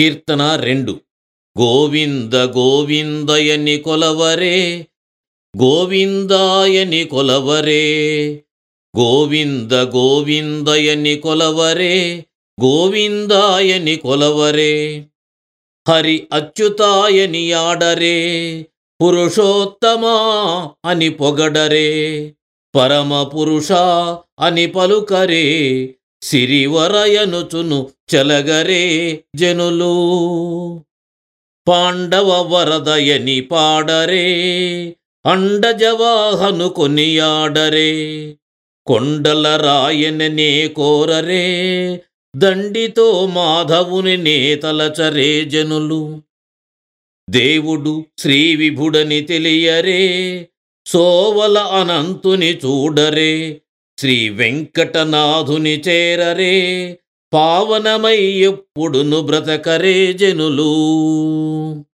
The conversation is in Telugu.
కీర్తన రెండు. గోవింద గోవిందయని కొలవరే గోవిందాయని కొలవరే గోవింద గోవిందయని కొలవరే గోవిందాయని కొలవరే హరి అచ్యుతాయని ఆడరే పురుషోత్తమా అని పొగడరే పరమ పురుష అని పలుకరే సిరివరయనుచును చెలగరే జనులు. పాండవ వరదయని పాడరే అండజవాహను కొనియాడరే. కొండల రాయననే కోరరే దండితో మాధవుని నేతలచరే జనులు. దేవుడు శ్రీవిభుడని తెలియరే సోవల అనంతుని చూడరే శ్రీ వెంకటనాథుని చేరరే పావనమై ఎప్పుడును బ్రతకరే జనులు.